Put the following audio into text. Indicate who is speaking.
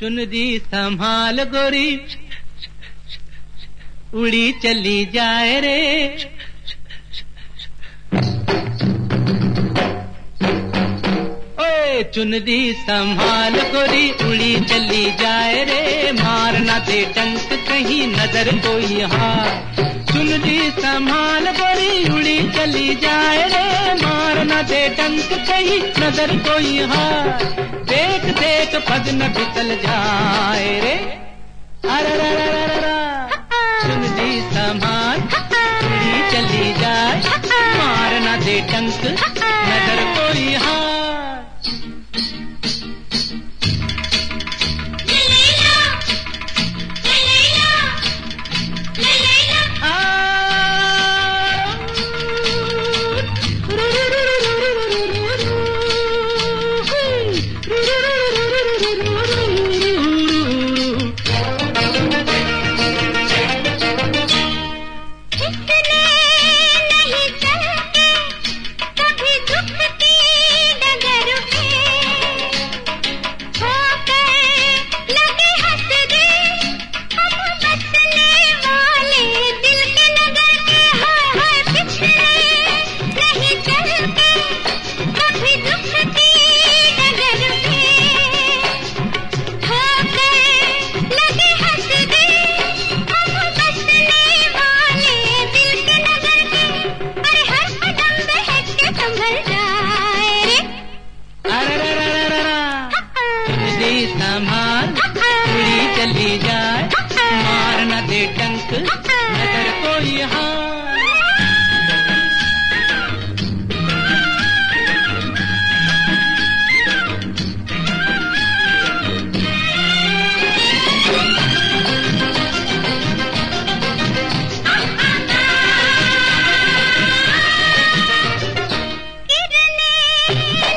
Speaker 1: चुनरी संभाल गोरी। उड़ी चली जाए रे। चुनरी संभाल गोरी, उड़ी चली जाए रे। मारना दे टंक, कहीं नज़र कोई हार। चुनरी संभाल गोरी, उड़ी चली जाए रे। मारना दे डंक कहीं, नज़र कोई हार। देख देख, पग न फिसल जाए रे। अरे सुनती संभाल चली जाए मारना दे डंक नज़र कोई हार चली जाए। मार न दे टंक नज़र कोई हाँ चली